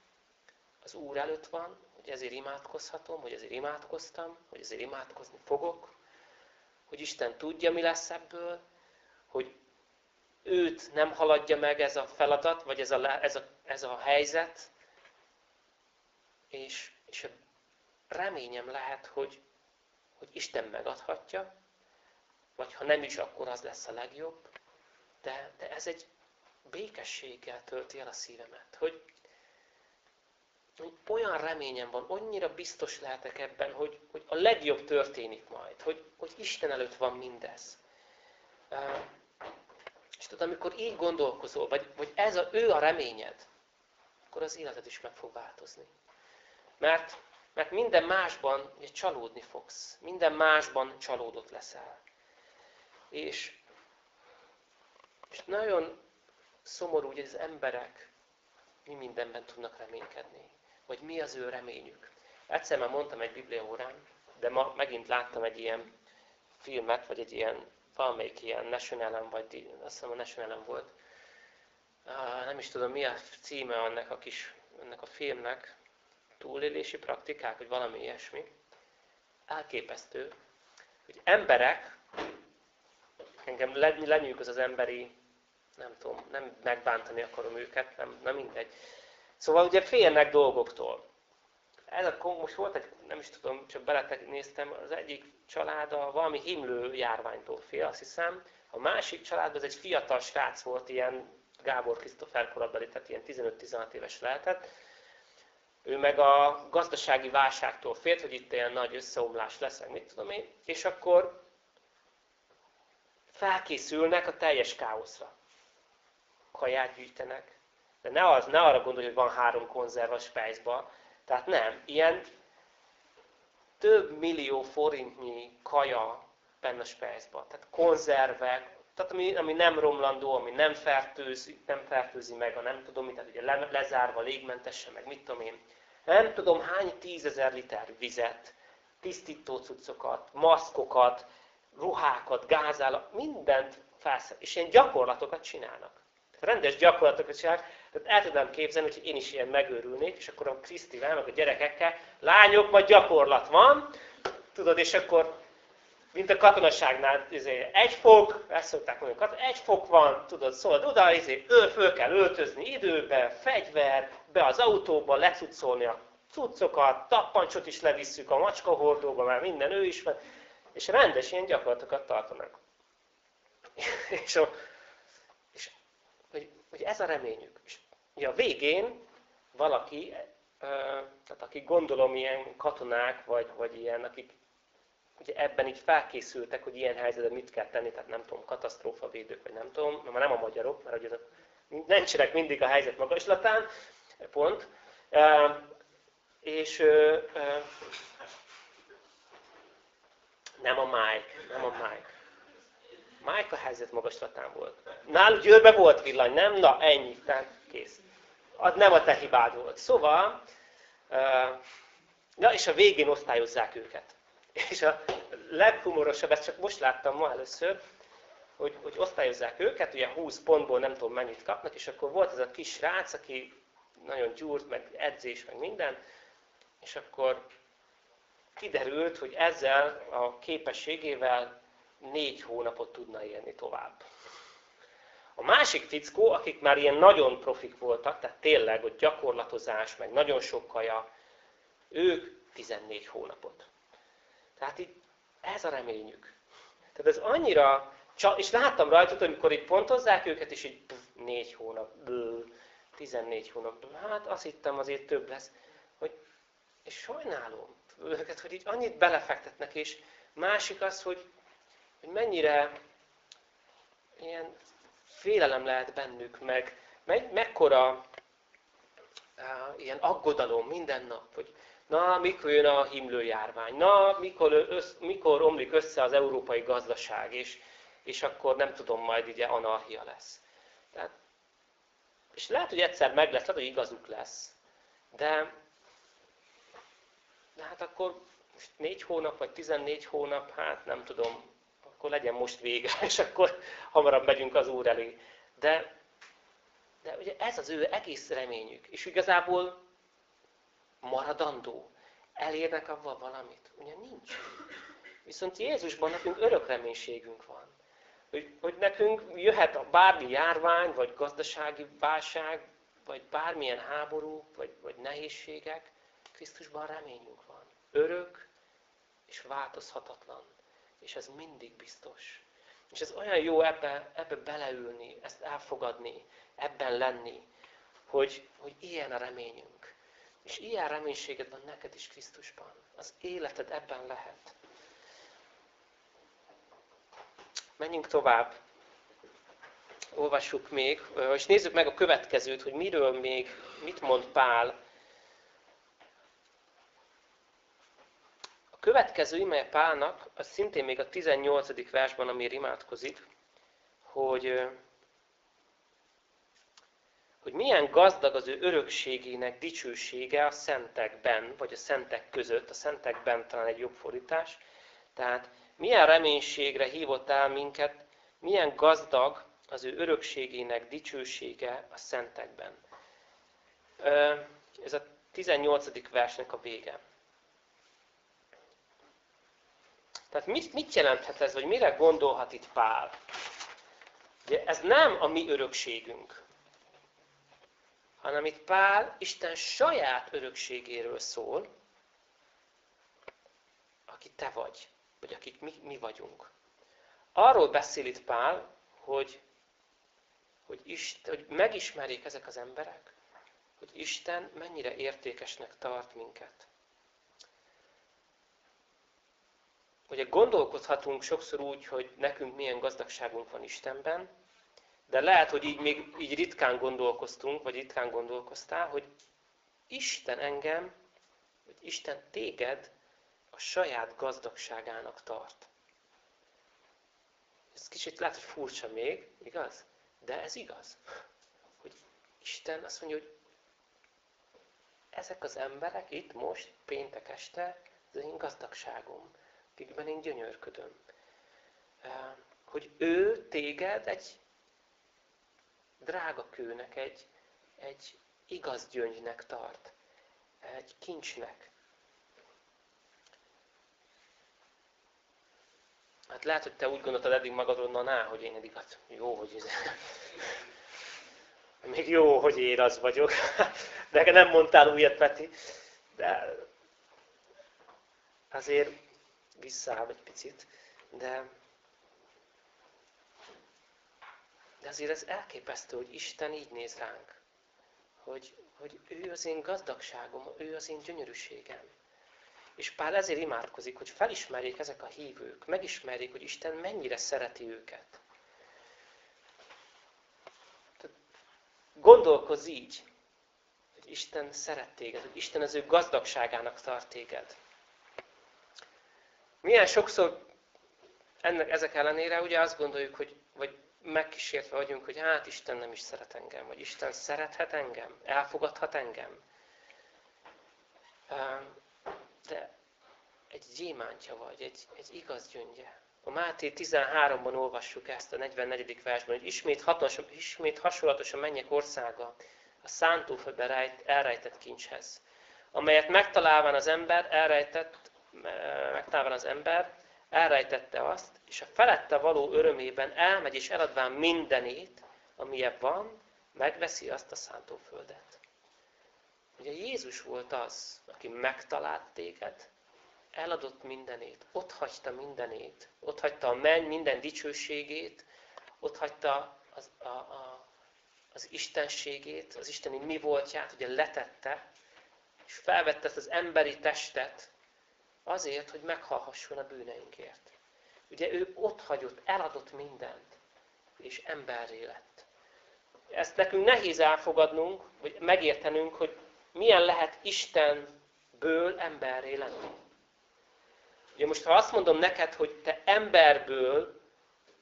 az Úr előtt van, hogy ezért imádkozhatom, hogy ezért imádkoztam, hogy ezért imádkozni fogok, hogy Isten tudja, mi lesz ebből, hogy őt nem haladja meg ez a feladat, vagy ez a, ez a, ez a helyzet, és, és reményem lehet, hogy, hogy Isten megadhatja, vagy ha nem is, akkor az lesz a legjobb, de, de ez egy békességgel tölti el a szívemet, hogy, olyan reményem van, annyira biztos lehetek ebben, hogy, hogy a legjobb történik majd, hogy, hogy Isten előtt van mindez. És tudod, amikor így gondolkozol, vagy, vagy ez a, ő a reményed, akkor az életed is meg fog változni. Mert, mert minden másban ugye, csalódni fogsz. Minden másban csalódott leszel. És, és nagyon szomorú, hogy az emberek mi mindenben tudnak reménykedni. Vagy mi az ő reményük. Egyszer már mondtam egy bibliaórán, de ma megint láttam egy ilyen filmet, vagy egy ilyen valamelyik ilyen National vagy azt hiszem a National volt. Nem is tudom, mi a címe annak a kis ennek a filmnek. Túlélési praktikák, vagy valami ilyesmi. Elképesztő, hogy emberek, engem lenyűgöz az emberi, nem tudom, nem megbántani akarom őket, nem, nem mindegy. Szóval ugye félnek dolgoktól. Ez a, most volt egy, nem is tudom, csak belenéztem, az egyik család a valami himlő járványtól fél, azt hiszem. A másik családban ez egy fiatal srác volt, ilyen Gábor Krisztofer korabeli, tehát ilyen 15-16 éves lehetett. Ő meg a gazdasági válságtól félt, hogy itt ilyen nagy összeomlás lesz, mit tudom én, és akkor felkészülnek a teljes káoszra. Kaját gyűjtenek. De ne, az, ne arra gondolj, hogy van három konzerv a spejzba, tehát nem, ilyen több millió forintnyi kaja benne a spejzban. Tehát konzervek, tehát ami, ami nem romlandó, ami nem fertőzi, nem fertőzi meg, a nem tudom mit, tehát ugye le, lezárva, légmentesen, meg mit tudom én. Nem tudom hány tízezer liter vizet, tisztító cuccokat, maszkokat, ruhákat, gázállat, mindent felszed, és ilyen gyakorlatokat csinálnak. Rendes gyakorlatokat csinálnak, tehát el tudom képzelni, hogy én is ilyen megőrülnék, és akkor a Krisztivel, meg a gyerekekkel, lányok, majd gyakorlat van, tudod, és akkor, mint a katonaságnál, izé, egy fok, ezt szokták mondani, egy fok van, tudod, szóval oda, izé, ő föl kell öltözni időbe, fegyver, be az autóba, lecucolni a cuccokat, tappancsot is levisszük a macskahordóba, mert minden ő is van, és rendes ilyen gyakorlatokat tartanak. és, a, hogy, ez a reményük. És ugye a végén valaki, tehát akik gondolom ilyen katonák, vagy, vagy ilyen, akik ugye ebben így felkészültek, hogy ilyen helyzetben mit kell tenni, tehát nem tudom, katasztrófavédők, vagy nem tudom, mert nem a magyarok, mert ugye nincsenek mindig a helyzet magaslatán, pont. És nem a Mike, nem a Mike. Mike a helyzet magaslatán volt. Náluk Győrbe volt villany, nem? Na, ennyi, tehát kész. Az nem a te hibád volt. Szóval, na és a végén osztályozzák őket. És a leghumorosabb, ezt csak most láttam ma először, hogy, hogy osztályozzák őket, ugye 20 pontból nem tudom mennyit kapnak, és akkor volt ez a kis srác, aki nagyon gyúrt, meg edzés, meg minden, és akkor kiderült, hogy ezzel a képességével négy hónapot tudna élni tovább. A másik fickó, akik már ilyen nagyon profik voltak, tehát tényleg, hogy gyakorlatozás, meg nagyon sok kaja, ők 14 hónapot. Tehát így ez a reményük. Tehát ez annyira, és láttam rajtuk, hogy amikor itt pontozzák őket, és így 4 hónap, 14 hónap, hát azt hittem azért több lesz. Hogy, és sajnálom őket, hogy így annyit belefektetnek, és másik az, hogy, hogy mennyire ilyen félelem lehet bennük, meg, meg mekkora ilyen aggodalom minden nap, hogy na, mikor jön a himlőjárvány, na, mikor, össz, mikor omlik össze az európai gazdaság, és, és akkor nem tudom, majd ugye anarchia lesz. Tehát, és lehet, hogy egyszer meg lesz, lehet, hogy igazuk lesz, de, de hát akkor négy hónap, vagy 14 hónap, hát nem tudom, akkor legyen most vége, és akkor hamarabb megyünk az Úr elé. De, de ugye ez az ő egész reményük. És igazából maradandó. Elérnek avval valamit? Ugye nincs. Viszont Jézusban nekünk örök reménységünk van. Hogy, hogy nekünk jöhet bármi járvány, vagy gazdasági válság, vagy bármilyen háború, vagy, vagy nehézségek, Krisztusban reményünk van. Örök és változhatatlan. És ez mindig biztos. És ez olyan jó ebbe, ebbe beleülni, ezt elfogadni, ebben lenni, hogy, hogy ilyen a reményünk. És ilyen reménységed van neked is Krisztusban. Az életed ebben lehet. Menjünk tovább. Olvassuk még, és nézzük meg a következőt, hogy miről még, mit mond Pál következő ime Pálnak, az szintén még a 18. versben, ami imádkozik, hogy, hogy milyen gazdag az ő örökségének dicsősége a szentekben, vagy a szentek között, a szentekben talán egy jobb fordítás. Tehát milyen reménységre hívott el minket, milyen gazdag az ő örökségének dicsősége a szentekben. Ez a 18. versnek a vége. Tehát mit, mit jelenthet ez, vagy mire gondolhat itt Pál? Ugye ez nem a mi örökségünk, hanem itt Pál Isten saját örökségéről szól, aki te vagy, vagy akik mi, mi vagyunk. Arról beszél itt Pál, hogy, hogy, Isten, hogy megismerjék ezek az emberek, hogy Isten mennyire értékesnek tart minket. Ugye gondolkodhatunk sokszor úgy, hogy nekünk milyen gazdagságunk van Istenben, de lehet, hogy így még így ritkán gondolkoztunk, vagy ritkán gondolkoztál, hogy Isten engem, vagy Isten téged a saját gazdagságának tart. Ez kicsit lehet, hogy furcsa még, igaz? De ez igaz. Hogy Isten azt mondja, hogy ezek az emberek itt most, péntek este, az én gazdagságom akikben én gyönyörködöm. Hogy ő téged egy drága kőnek, egy, egy igaz gyöngynek tart, egy kincsnek. Hát lehet, hogy te úgy gondoltad eddig magadról, na hogy én eddig, hát jó, hogy ez... Még jó, hogy én az vagyok. De nem mondtál újat, Peti. De azért visszáll egy picit, de, de azért ez elképesztő, hogy Isten így néz ránk. Hogy, hogy ő az én gazdagságom, ő az én gyönyörűségem. És Pál ezért imádkozik, hogy felismerjék ezek a hívők, megismerjék, hogy Isten mennyire szereti őket. gondolkozz így, hogy Isten szeret téged, hogy Isten az ő gazdagságának tart téged. Milyen sokszor ennek, ezek ellenére ugye azt gondoljuk, hogy vagy megkísértve vagyunk, hogy hát Isten nem is szeret engem, vagy Isten szerethet engem, elfogadhat engem. De egy gyémántja vagy, egy, egy igaz gyöngye. A Máté 13-ban olvassuk ezt a 44. versben, hogy ismét, hatos, ismét hasonlatos a mennyek országa a szántóföldben elrejtett kincshez, amelyet megtalálván az ember, elrejtett, megtalálván az ember, elrejtette azt, és a felette való örömében elmegy és eladván mindenét, amilyen van, megveszi azt a szántóföldet. Ugye Jézus volt az, aki megtalált téged, eladott mindenét, ott hagyta mindenét, ott hagyta a menny minden dicsőségét, ott hagyta az, a, a, az istenségét, az isteni mi voltját, ugye letette, és felvette ezt az emberi testet azért, hogy meghalhasson a bűneinkért. Ugye ő ott hagyott, eladott mindent, és emberré lett. Ezt nekünk nehéz elfogadnunk, vagy megértenünk, hogy milyen lehet Istenből emberré lenni. Ugye most, ha azt mondom neked, hogy te emberből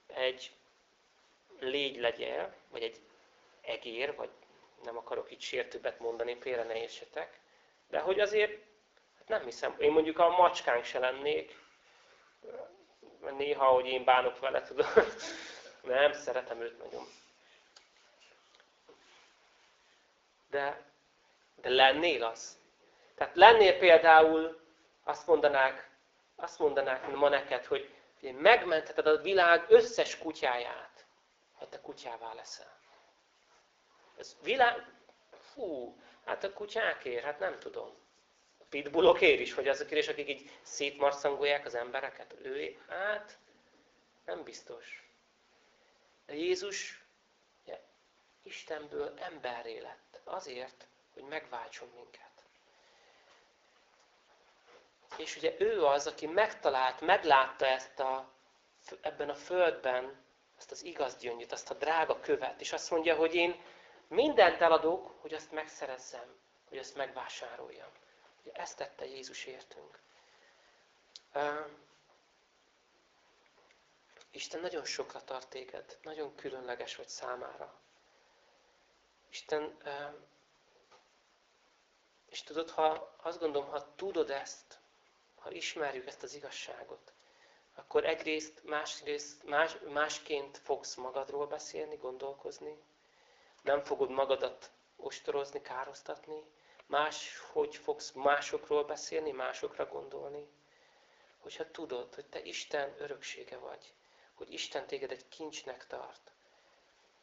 egy légy legyél, vagy egy egér, vagy nem akarok itt sértőbbet mondani, félre ne értsetek, de hogy azért nem hiszem, én mondjuk a macskánk se lennék, néha, hogy én bánok vele, tudom, nem, szeretem őt nagyon. De, de lennél az? Tehát lennél például, azt mondanák, azt mondanák ma neked, hogy megmentheted a világ összes kutyáját, ha te kutyává leszel. Ez világ... Fú, hát a kutyákért, hát nem tudom. Pitbullokért is, hogy azokért is, akik így szétmarszangolják az embereket. Ő, hát nem biztos. De Jézus ja, Istenből emberré lett. Azért, hogy megváltson minket. És ugye ő az, aki megtalált, meglátta ezt a, ebben a földben, ezt az igaz gyöngyöt, azt a drága követ, és azt mondja, hogy én mindent eladok, hogy azt megszerezzem, hogy azt megvásároljam. Ugye ezt tette Jézus értünk. Isten nagyon sokra tart téged, nagyon különleges vagy számára. Isten, és tudod, ha azt gondolom, ha tudod ezt, ha ismerjük ezt az igazságot, akkor egyrészt, másrészt más, másként fogsz magadról beszélni, gondolkozni, nem fogod magadat ostorozni, károsztatni, más, hogy fogsz másokról beszélni, másokra gondolni. Hogyha tudod, hogy te Isten öröksége vagy, hogy Isten téged egy kincsnek tart.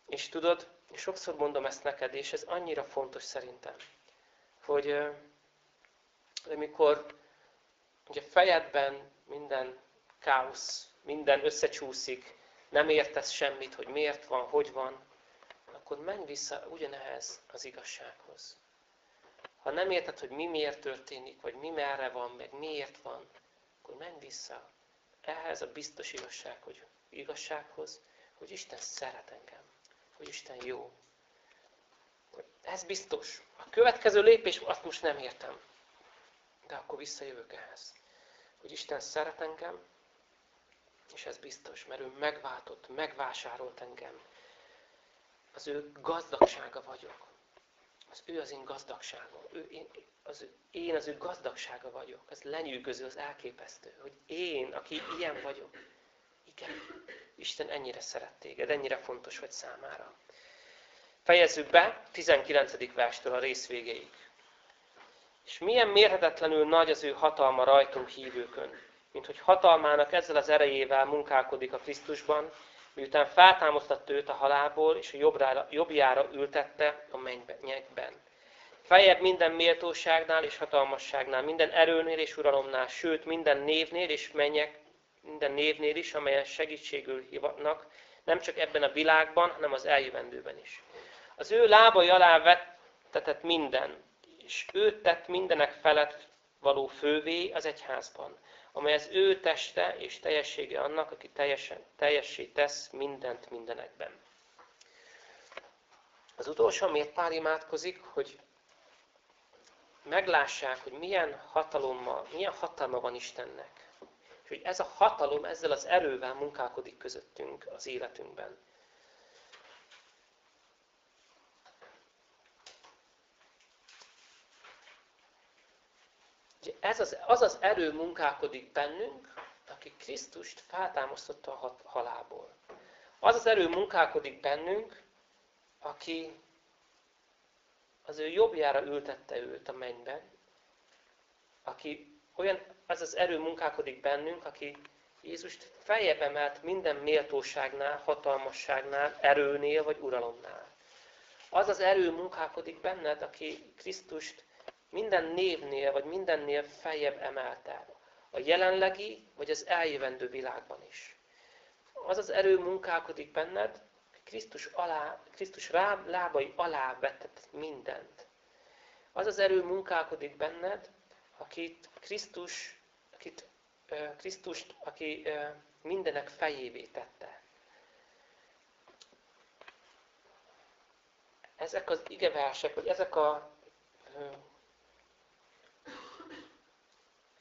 És tudod, és sokszor mondom ezt neked, és ez annyira fontos szerintem, hogy amikor ugye fejedben minden káosz, minden összecsúszik, nem értesz semmit, hogy miért van, hogy van, akkor menj vissza ugyanehez az igazsághoz. Ha nem érted, hogy mi miért történik, vagy mi merre van, meg miért van, akkor menj vissza ehhez a biztos igazság, hogy igazsághoz, hogy Isten szeret engem, hogy Isten jó. Ez biztos. A következő lépés, azt most nem értem. De akkor visszajövök ehhez. Hogy Isten szeret engem, és ez biztos, mert ő megváltott, megvásárolt engem. Az ő gazdagsága vagyok. Az ő az én gazdagságom. Ő, én, az ő, én az ő gazdagsága vagyok. Ez lenyűgöző, az elképesztő, hogy én, aki ilyen vagyok, igen, Isten ennyire szeret téged, ennyire fontos vagy számára. Fejezzük be 19. verstől a rész végéig. És milyen mérhetetlenül nagy az ő hatalma rajtunk hívőkön, mint hogy hatalmának ezzel az erejével munkálkodik a Krisztusban, miután feltámasztatta őt a halálból, és a jobbrára, jobbjára ültette a mennyekben. Fejebb minden méltóságnál és hatalmasságnál, minden erőnél és uralomnál, sőt minden névnél és mennyek, minden névnél is, amelyen segítségül hivatnak, nem csak ebben a világban, hanem az eljövendőben is. Az ő lábai alá vettetett minden, és ő tett mindenek felett való fővé az egyházban, amely az ő teste és teljessége annak, aki teljesen, teljessé tesz mindent mindenekben. Az utolsó, miért pár imádkozik, hogy meglássák, hogy milyen, hatalommal, milyen hatalma van Istennek. És hogy ez a hatalom ezzel az erővel munkálkodik közöttünk az életünkben. Ez az, az az erő munkálkodik bennünk, aki Krisztust feltámasztotta a halálból. Az az erő munkálkodik bennünk, aki az ő jobbjára ültette őt a mennyben, aki olyan, az az erő munkálkodik bennünk, aki Jézust feljebb emelt minden méltóságnál, hatalmasságnál, erőnél vagy uralomnál. Az az erő munkálkodik benned, aki Krisztust minden névnél vagy mindennél feljebb emelte. A jelenlegi vagy az eljövendő világban is. Az az erő munkálkodik benned, Krisztus, alá, Krisztus rá, lábai alá vetett mindent. Az az erő munkálkodik benned, akit Krisztus, akit, uh, Krisztust, aki uh, mindenek fejévé tette. Ezek az igeversek, vagy ezek a uh,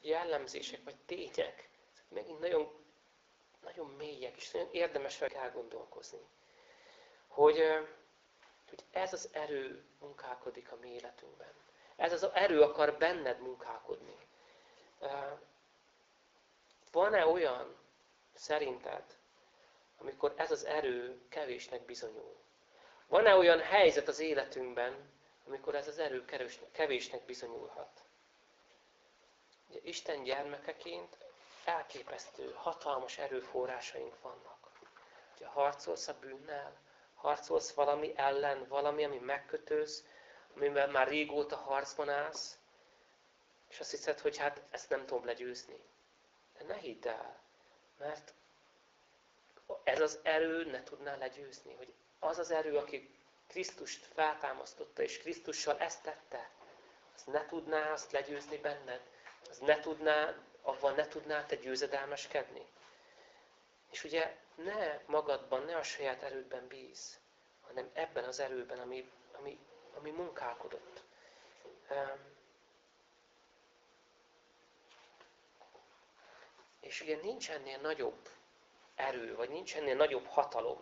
jellemzések, vagy tények, ezek megint nagyon, nagyon mélyek, és nagyon érdemes fel elgondolkozni hogy, hogy ez az erő munkálkodik a mi életünkben. Ez az erő akar benned munkálkodni. Van-e olyan, szerinted, amikor ez az erő kevésnek bizonyul? Van-e olyan helyzet az életünkben, amikor ez az erő kevésnek bizonyulhat? Isten gyermekeként elképesztő, hatalmas erőforrásaink vannak. Ugye harcolsz a bűnnel, harcolsz valami ellen, valami, ami megkötőz, amiben már régóta harcban állsz, és azt hiszed, hogy hát ezt nem tudom legyőzni. De ne hidd el, mert ez az erő ne tudná legyőzni, hogy az az erő, aki Krisztust feltámasztotta, és Krisztussal ezt tette, az ne tudná azt legyőzni benned, az ne tudná, avval ne tudná te győzedelmeskedni. És ugye ne magadban, ne a saját erődben bíz, hanem ebben az erőben, ami, ami, ami munkálkodott. És ugye nincs ennél nagyobb erő, vagy nincs ennél nagyobb hatalom.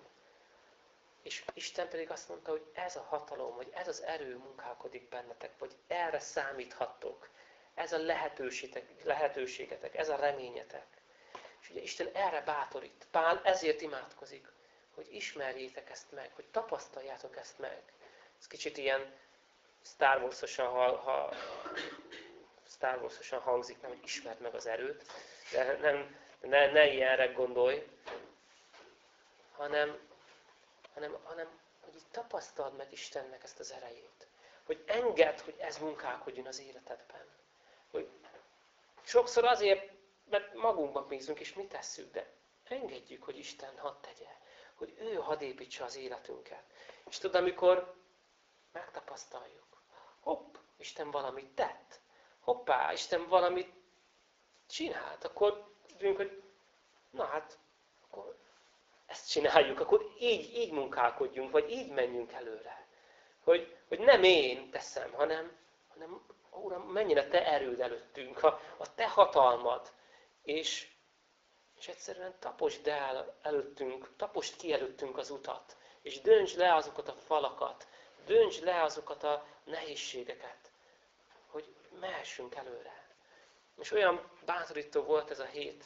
És Isten pedig azt mondta, hogy ez a hatalom, vagy ez az erő munkálkodik bennetek, vagy erre számíthattok. Ez a lehetőségetek, ez a reményetek. És ugye Isten erre bátorít. Pál ezért imádkozik, hogy ismerjétek ezt meg, hogy tapasztaljátok ezt meg. Ez kicsit ilyen Star Wars-osan, ha, Star Wars-osan hangzik, nem, hogy ismerd meg az erőt, de nem, ne, ne ilyenre gondolj, hanem, hanem, hanem hogy így tapasztald meg Istennek ezt az erejét. Hogy engedd, hogy ez munkálkodjon az életedben. Sokszor azért, mert magunkban bízunk, és mi tesszük, de engedjük, hogy Isten hadd tegye. Hogy ő hadd építse az életünket. És tudod, amikor megtapasztaljuk, hopp, Isten valamit tett, hoppá, Isten valamit csinált, akkor tudjuk, hogy na hát, akkor ezt csináljuk, akkor így, így munkálkodjunk, vagy így menjünk előre. Hogy, hogy nem én teszem, hanem, hanem Uram, a Te erőd előttünk, a, a Te hatalmad, és, és egyszerűen taposd el előttünk, taposd ki előttünk az utat, és dönts le azokat a falakat, dönts le azokat a nehézségeket, hogy mehessünk előre. És olyan bátorító volt ez a hét,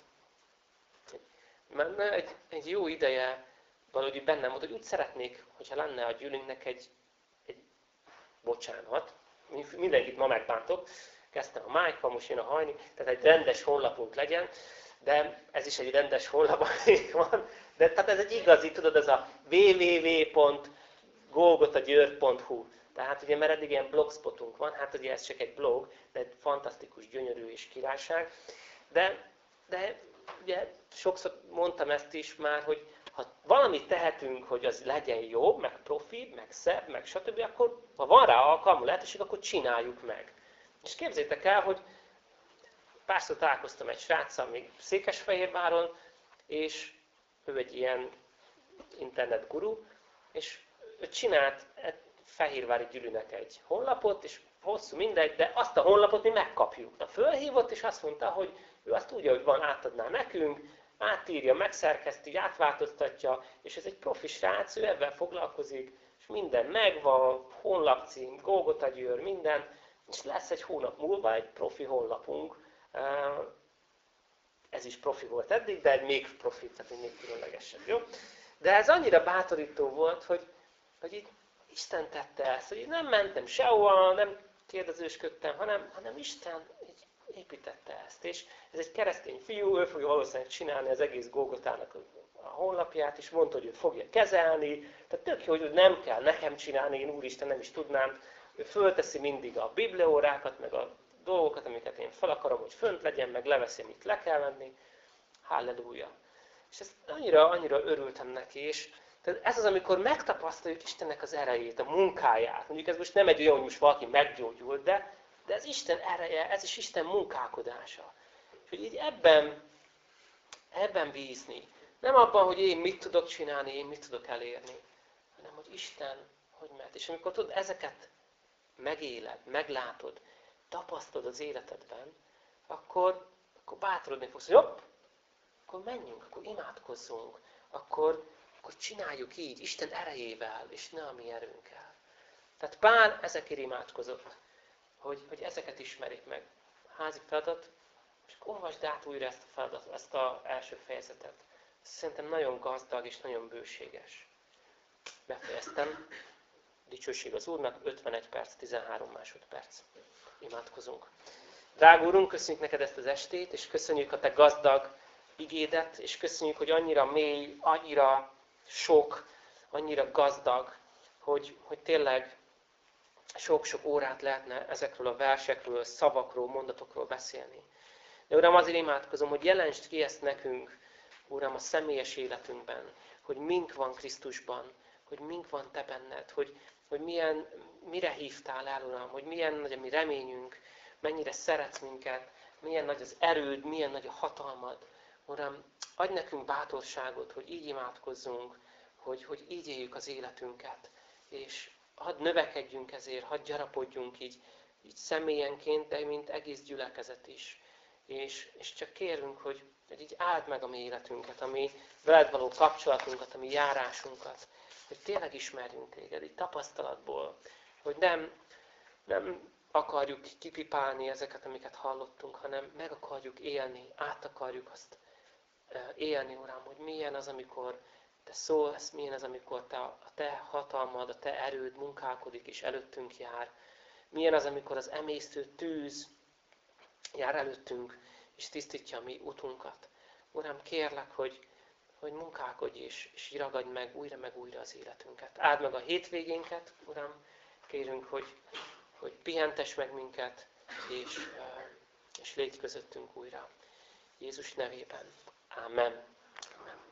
mert egy, egy jó ideje valahogy bennem volt, hogy úgy szeretnék, hogyha lenne a gyűlünknek egy, egy bocsánat, mindenkit ma megbántok, kezdtem a májka, most jön a hajni, tehát egy rendes honlapunk legyen, de ez is egy rendes honlap, van, de tehát ez egy igazi, tudod, ez a www.golgotagyőr.hu. Tehát ugye, mert eddig ilyen blogspotunk van, hát ugye ez csak egy blog, de egy fantasztikus, gyönyörű és királyság. De, de ugye sokszor mondtam ezt is már, hogy ha valamit tehetünk, hogy az legyen jó, meg profi, meg szebb, meg stb., akkor ha van rá alkalmú lehetőség, akkor csináljuk meg. És képzétek el, hogy párszor találkoztam egy sráccal még Székesfehérváron, és ő egy ilyen internet guru, és ő csinált Fehérvári Gyűlűnek egy honlapot, és hosszú mindegy, de azt a honlapot mi megkapjuk. Na, fölhívott, és azt mondta, hogy ő azt úgy, hogy van, átadná nekünk, átírja, megszerkeszti, átváltoztatja, és ez egy profi srác, ő ebben foglalkozik, és minden megvan, honlapcím, Golgota Győr, minden, és lesz egy hónap múlva egy profi honlapunk, ez is profi volt eddig, de egy még profi, tehát egy még különlegesebb, jó? De ez annyira bátorító volt, hogy, hogy így Isten tette ezt, hogy nem mentem sehova, nem kérdezősködtem, hanem, hanem Isten építette ezt. És ez egy keresztény fiú, ő fogja valószínűleg csinálni az egész Gógotának a honlapját, és mondta, hogy ő fogja kezelni. Tehát tök jó, hogy nem kell nekem csinálni, én Úristen nem is tudnám. Ő fölteszi mindig a bibliórákat, meg a dolgokat, amiket én fel akarom, hogy fönt legyen, meg leveszi, amit le kell venni. Halleluja. És ezt annyira, annyira örültem neki, és tehát ez az, amikor megtapasztaljuk Istennek az erejét, a munkáját. Mondjuk ez most nem egy olyan, hogy most valaki meggyógyult, de, de ez Isten ereje, ez is Isten munkálkodása. És hogy így ebben, ebben bízni. Nem abban, hogy én mit tudok csinálni, én mit tudok elérni, hanem hogy Isten hogy mert. És amikor tudod, ezeket megéled, meglátod, tapasztalod az életedben, akkor, akkor bátorodni fogsz, hogy jobb, akkor menjünk, akkor imádkozzunk, akkor, akkor csináljuk így, Isten erejével, és ne a mi erőnkkel. Tehát Pál ezekért imádkozott, hogy, hogy ezeket ismerik meg. Házi feladat, és olvasd át újra ezt a feladatot, ezt az első fejezetet. Szerintem nagyon gazdag és nagyon bőséges. Befejeztem. Dicsőség az Úrnak, 51 perc, 13 másodperc. Imádkozunk. Drága Úrunk, köszönjük neked ezt az estét, és köszönjük a te gazdag igédet, és köszönjük, hogy annyira mély, annyira sok, annyira gazdag, hogy, hogy tényleg sok-sok órát lehetne ezekről a versekről, szavakról, mondatokról beszélni. De Uram, azért imádkozom, hogy jelensd ki ezt nekünk, Uram, a személyes életünkben, hogy mink van Krisztusban, hogy mink van Te benned, hogy, hogy milyen, mire hívtál el, Uram, hogy milyen nagy a mi reményünk, mennyire szeretsz minket, milyen nagy az erőd, milyen nagy a hatalmad. Uram, adj nekünk bátorságot, hogy így imádkozzunk, hogy, hogy így éljük az életünket, és hadd növekedjünk ezért, hadd gyarapodjunk így, így személyenként, de mint egész gyülekezet is. És, és csak kérünk, hogy, hogy így áld meg a mi életünket, a mi veled való kapcsolatunkat, a mi járásunkat, hogy tényleg ismerjünk téged, így tapasztalatból, hogy nem, nem akarjuk kipipálni ezeket, amiket hallottunk, hanem meg akarjuk élni, át akarjuk azt élni, Uram, hogy milyen az, amikor Te szólsz, milyen az, amikor te, a Te hatalmad, a Te erőd munkálkodik és előttünk jár. Milyen az, amikor az emésztő tűz jár előttünk, és tisztítja a mi utunkat. Uram, kérlek, hogy, hogy munkálkodj és, és ragadj meg újra meg újra az életünket. Áld meg a hétvégénket, Uram, kérünk, hogy, hogy pihentes meg minket, és, és légy közöttünk újra. Jézus nevében. Amen. Amen.